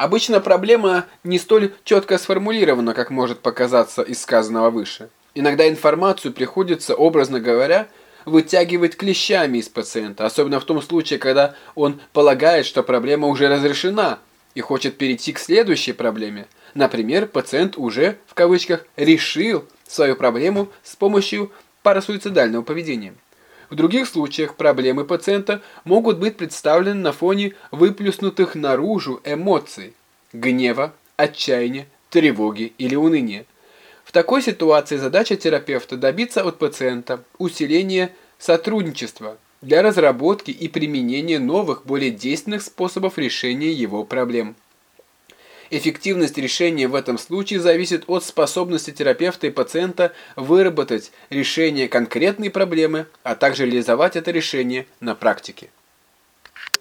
Обычно проблема не столь четко сформулирована, как может показаться из сказанного выше. Иногда информацию приходится, образно говоря, вытягивать клещами из пациента, особенно в том случае, когда он полагает, что проблема уже разрешена и хочет перейти к следующей проблеме. Например, пациент уже, в кавычках, решил свою проблему с помощью парасуицидального поведения. В других случаях проблемы пациента могут быть представлены на фоне выплюснутых наружу эмоций – гнева, отчаяния, тревоги или уныния. В такой ситуации задача терапевта добиться от пациента усиления сотрудничества для разработки и применения новых, более действенных способов решения его проблем. Эффективность решения в этом случае зависит от способности терапевта и пациента выработать решение конкретной проблемы, а также реализовать это решение на практике.